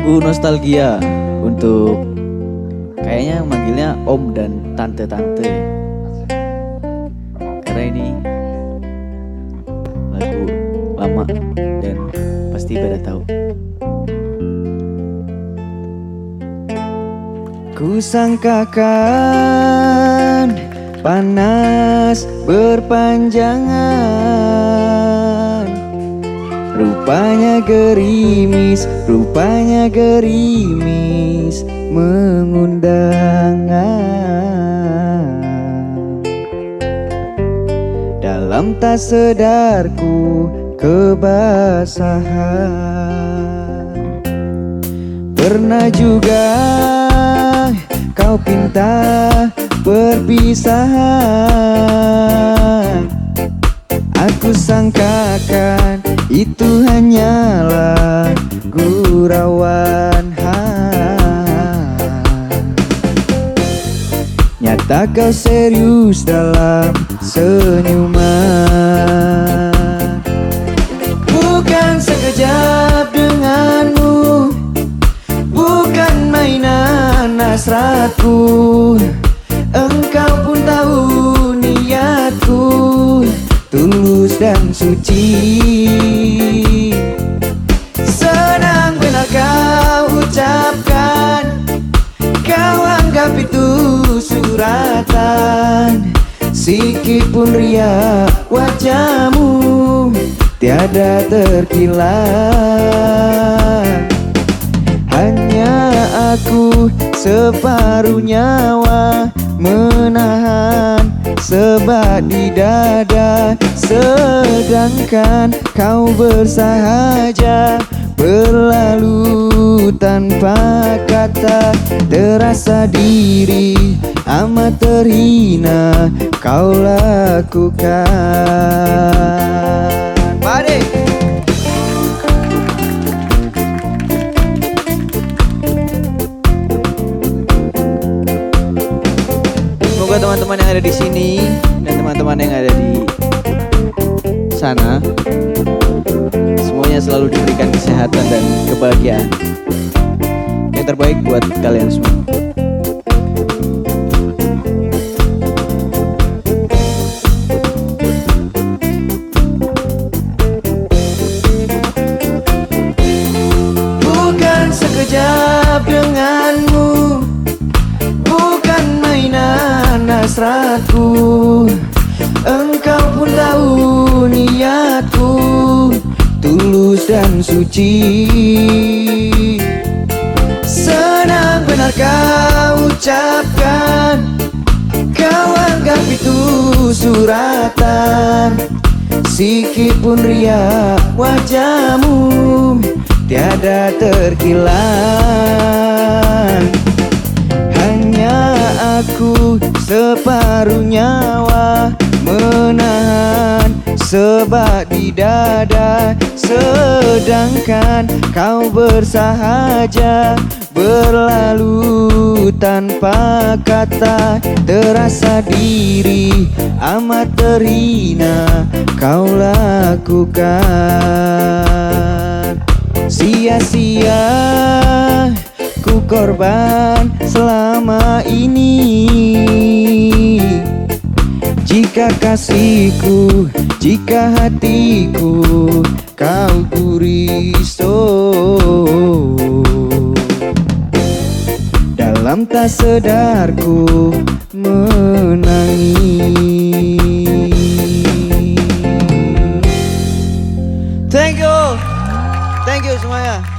lagu nostalgia untuk kayaknya manggilnya om dan tante-tante. Karena ini lagu lama dan pasti pada tahu. Ku sangkakan panas berpanjangan Rupanya gerimis, rupanya gerimis mengundang. Dalam tak sedarku kebasahan. Pernah juga kau pinta perpisahan Aku sangkakan itu hanyalah gurauan Nyata kau serius dalam senyuman. Bukan sekejap denganmu. Bukan mainan hasratku dan suci. Senang benar kau ucapkan Kau anggap itu suratan. Sikit pun ria wajahmu Tiada terkilat. Hanya aku separuh nyawa menahan sebat di dada Sedangkan kau bersahaja. Berlalu tanpa kata Terasa diri amat terhina kau lakukan Semoga teman-teman yang ada di sini dan teman-teman yang ada di sana semuanya selalu diberikan kesehatan dan kebahagiaan. Yang terbaik buat kalian semua. Hasratku. Engkau pun tahu niatku Tulus dan suci. Senang benar kau ucapkan Kau anggap itu suratan. Sikit pun ria wajahmu Tiada terkilat Hanya aku separuh nyawa Menahan sebat di dada. Sedangkan kau bersahaja Berlalu tanpa kata. Terasa diri amat terhina Kau lakukan. Sia-sia ku korban selama ini. Jika kasihku, jika hatiku kau guriso Dalam tak sedarku menangis. Thank you Thank you semuanya